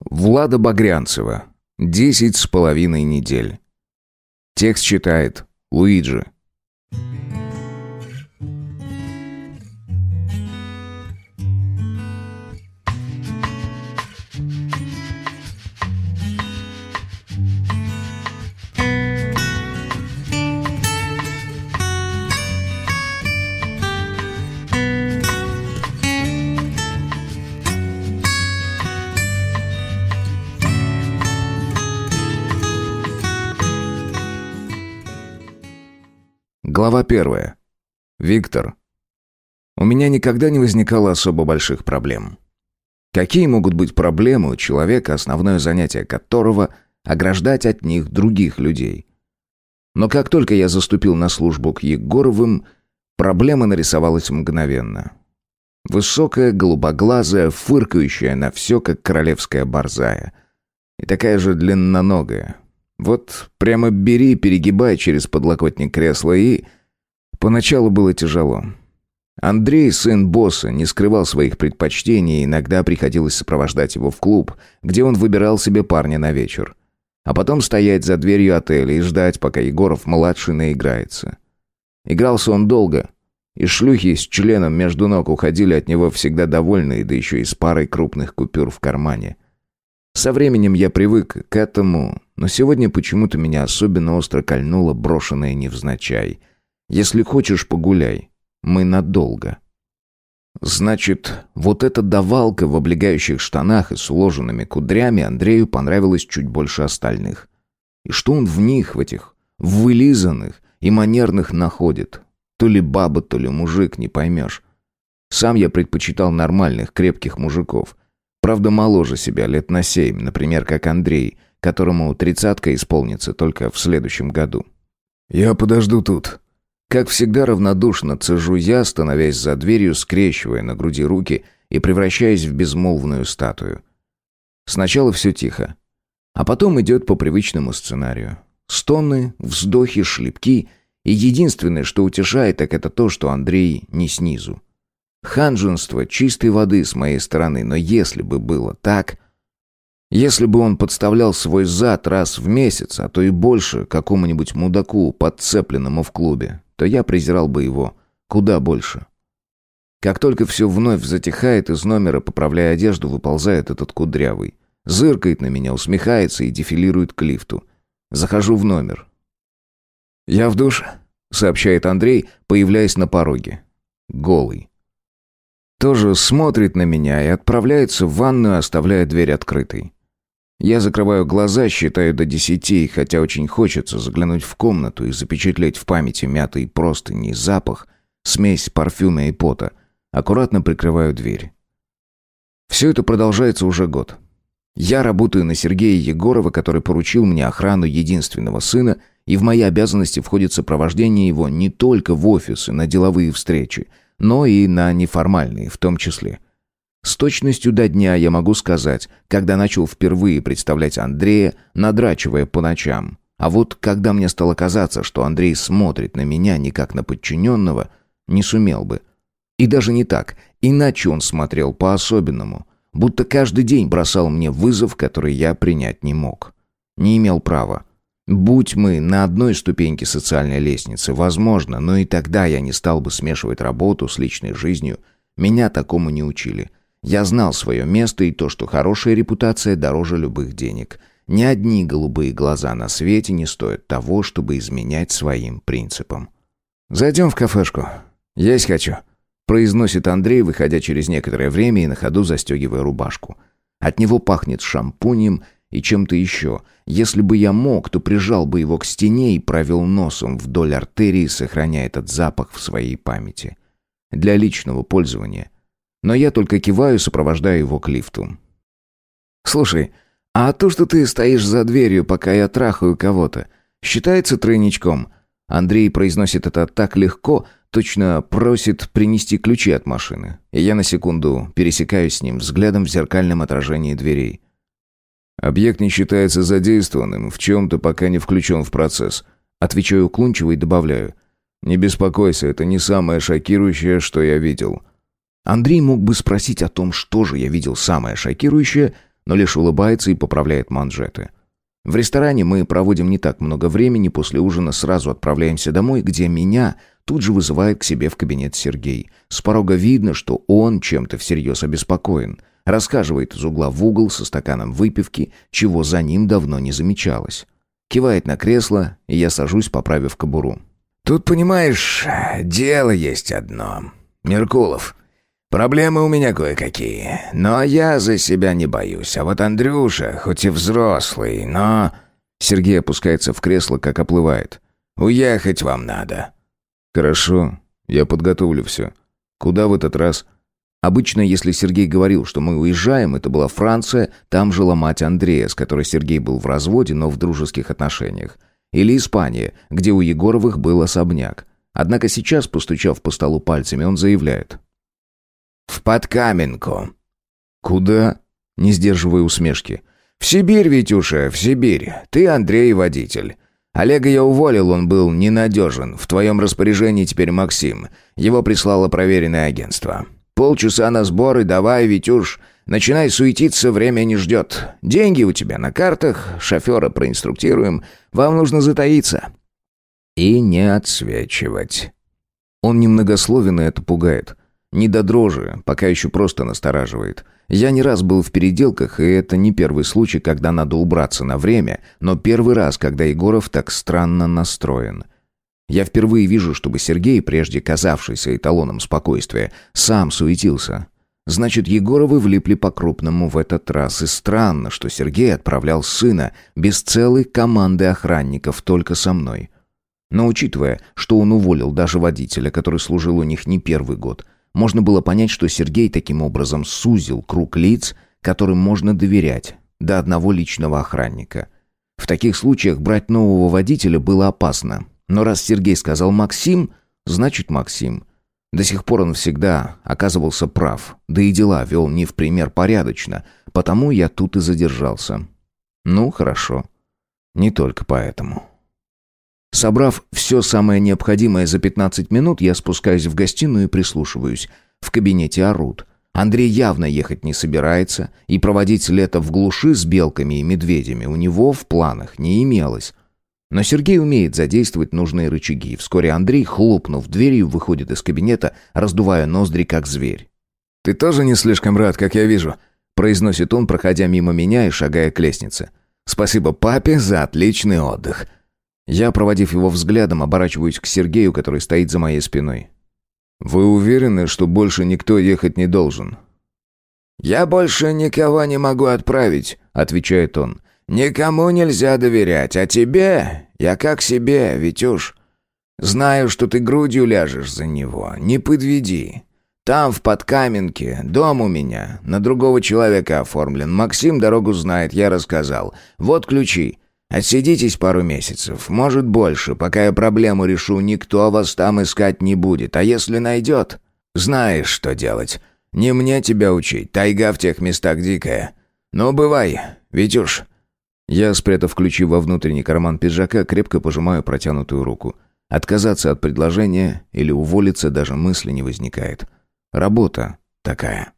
Влада Багрянцева. Десять с половиной недель. Текст читает Луиджи. Глава первая. Виктор. У меня никогда не возникало особо больших проблем. Какие могут быть проблемы у человека, основное занятие которого – ограждать от них других людей? Но как только я заступил на службу к Егоровым, проблема нарисовалась мгновенно. Высокая, голубоглазая, фыркающая на все, как королевская борзая. И такая же длинноногая – вот прямо бери, перегибай через подлокотник кресла и... Поначалу было тяжело. Андрей, сын босса, не скрывал своих предпочтений, и иногда приходилось сопровождать его в клуб, где он выбирал себе парня на вечер. А потом стоять за дверью отеля и ждать, пока Егоров-младший наиграется. Игрался он долго, и шлюхи с членом между ног уходили от него всегда довольные, да еще и с парой крупных купюр в кармане – со временем я привык к этому, но сегодня почему-то меня особенно остро кольнуло брошенное невзначай. Если хочешь, погуляй. Мы надолго. Значит, вот эта давалка в облегающих штанах и с уложенными кудрями Андрею понравилась чуть больше остальных. И что он в них, в этих вылизанных и манерных находит? То ли баба, то ли мужик, не поймешь. Сам я предпочитал нормальных, крепких мужиков – Правда, моложе себя, лет на семь, например, как Андрей, которому тридцатка исполнится только в следующем году. «Я подожду тут». Как всегда равнодушно цежу я, становясь за дверью, скрещивая на груди руки и превращаясь в безмолвную статую. Сначала все тихо, а потом идет по привычному сценарию. Стоны, вздохи, шлепки, и единственное, что утешает, так это то, что Андрей не снизу. Ханженство чистой воды с моей стороны, но если бы было так... Если бы он подставлял свой зад раз в месяц, а то и больше, какому-нибудь мудаку, подцепленному в клубе, то я презирал бы его куда больше. Как только все вновь затихает, из номера, поправляя одежду, выползает этот кудрявый. Зыркает на меня, усмехается и дефилирует к лифту. Захожу в номер. «Я в душ», — сообщает Андрей, появляясь на пороге. Голый тоже смотрит на меня и отправляется в ванную, оставляя дверь открытой. Я закрываю глаза, считаю до десяти, хотя очень хочется заглянуть в комнату и запечатлеть в памяти мятый простыни запах, смесь парфюма и пота. Аккуратно прикрываю дверь. Все это продолжается уже год. Я работаю на Сергея Егорова, который поручил мне охрану единственного сына, и в мои обязанности входит сопровождение его не только в офисы, на деловые встречи – но и на неформальные в том числе. С точностью до дня я могу сказать, когда начал впервые представлять Андрея, надрачивая по ночам. А вот когда мне стало казаться, что Андрей смотрит на меня не как на подчиненного, не сумел бы. И даже не так, иначе он смотрел по-особенному, будто каждый день бросал мне вызов, который я принять не мог. Не имел права. Будь мы на одной ступеньке социальной лестницы, возможно, но и тогда я не стал бы смешивать работу с личной жизнью. Меня такому не учили. Я знал свое место и то, что хорошая репутация дороже любых денег. Ни одни голубые глаза на свете не стоят того, чтобы изменять своим принципам. «Зайдем в кафешку. Есть хочу», — произносит Андрей, выходя через некоторое время и на ходу застегивая рубашку. От него пахнет шампунем и чем-то еще. Если бы я мог, то прижал бы его к стене и провел носом вдоль артерии, сохраняя этот запах в своей памяти. Для личного пользования. Но я только киваю, сопровождая его к лифту. «Слушай, а то, что ты стоишь за дверью, пока я трахаю кого-то, считается тройничком?» Андрей произносит это так легко, точно просит принести ключи от машины. И я на секунду пересекаюсь с ним взглядом в зеркальном отражении дверей. Объект не считается задействованным, в чем-то пока не включен в процесс. Отвечаю уклончиво и добавляю. Не беспокойся, это не самое шокирующее, что я видел. Андрей мог бы спросить о том, что же я видел самое шокирующее, но лишь улыбается и поправляет манжеты. В ресторане мы проводим не так много времени, после ужина сразу отправляемся домой, где меня тут же вызывает к себе в кабинет Сергей. С порога видно, что он чем-то всерьез обеспокоен. Рассказывает из угла в угол со стаканом выпивки, чего за ним давно не замечалось. Кивает на кресло, и я сажусь, поправив кобуру. «Тут, понимаешь, дело есть одно. Меркулов, проблемы у меня кое-какие, но я за себя не боюсь. А вот Андрюша, хоть и взрослый, но...» Сергей опускается в кресло, как оплывает. «Уехать вам надо». «Хорошо, я подготовлю все. Куда в этот раз?» Обычно, если Сергей говорил, что мы уезжаем, это была Франция, там жила мать Андрея, с которой Сергей был в разводе, но в дружеских отношениях. Или Испания, где у Егоровых был особняк. Однако сейчас, постучав по столу пальцами, он заявляет. «В Подкаменку». «Куда?» Не сдерживая усмешки. «В Сибирь, Витюша, в Сибирь. Ты, Андрей, водитель. Олега я уволил, он был ненадежен. В твоем распоряжении теперь Максим. Его прислало проверенное агентство. Полчаса на сборы, давай, Витюш. Начинай суетиться, время не ждет. Деньги у тебя на картах, шофера проинструктируем. Вам нужно затаиться. И не отсвечивать. Он немногословен, и это пугает. Не до дрожи, пока еще просто настораживает. Я не раз был в переделках, и это не первый случай, когда надо убраться на время, но первый раз, когда Егоров так странно настроен — я впервые вижу, чтобы Сергей, прежде казавшийся эталоном спокойствия, сам суетился. Значит, Егоровы влипли по-крупному в этот раз, и странно, что Сергей отправлял сына без целой команды охранников только со мной. Но учитывая, что он уволил даже водителя, который служил у них не первый год, можно было понять, что Сергей таким образом сузил круг лиц, которым можно доверять, до одного личного охранника. В таких случаях брать нового водителя было опасно, но раз Сергей сказал «Максим», значит «Максим». До сих пор он всегда оказывался прав, да и дела вел не в пример порядочно, потому я тут и задержался. Ну, хорошо. Не только поэтому. Собрав все самое необходимое за 15 минут, я спускаюсь в гостиную и прислушиваюсь. В кабинете орут. Андрей явно ехать не собирается, и проводить лето в глуши с белками и медведями у него в планах не имелось. Но Сергей умеет задействовать нужные рычаги. Вскоре Андрей, хлопнув дверью, выходит из кабинета, раздувая ноздри, как зверь. «Ты тоже не слишком рад, как я вижу», — произносит он, проходя мимо меня и шагая к лестнице. «Спасибо папе за отличный отдых». Я, проводив его взглядом, оборачиваюсь к Сергею, который стоит за моей спиной. «Вы уверены, что больше никто ехать не должен?» «Я больше никого не могу отправить», — отвечает он. «Никому нельзя доверять, а тебе я как себе, Витюш. Знаю, что ты грудью ляжешь за него, не подведи. Там, в Подкаменке, дом у меня, на другого человека оформлен. Максим дорогу знает, я рассказал. Вот ключи. Отсидитесь пару месяцев, может больше, пока я проблему решу, никто вас там искать не будет. А если найдет, знаешь, что делать. Не мне тебя учить, тайга в тех местах дикая. Ну, бывай, Витюш». Я, спрятав ключи во внутренний карман пиджака, крепко пожимаю протянутую руку. Отказаться от предложения или уволиться даже мысли не возникает. Работа такая.